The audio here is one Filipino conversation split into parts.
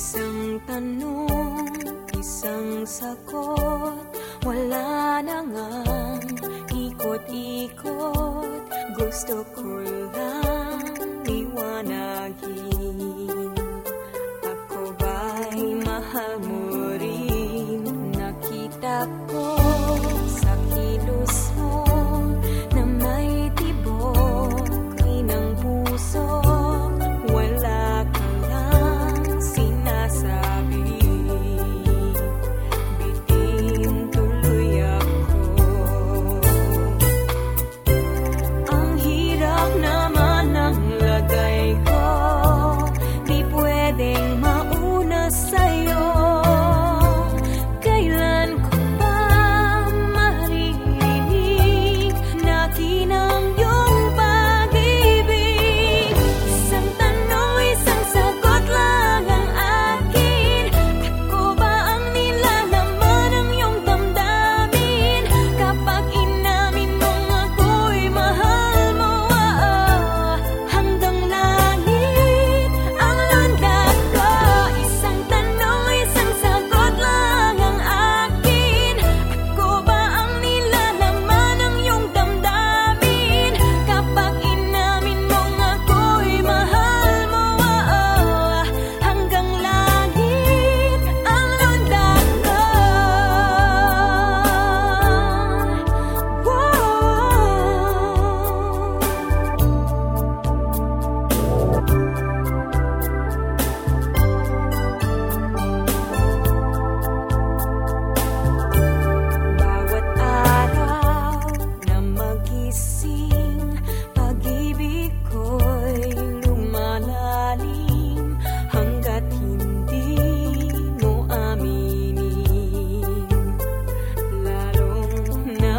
Isang tanong, isang sagot, wala na ngang ikot-ikot. Gusto ko lang iwanagin, ako ba'y mahal mo?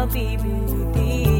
habibi